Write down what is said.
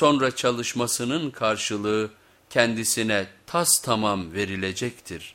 Sonra çalışmasının karşılığı kendisine tas tamam verilecektir.''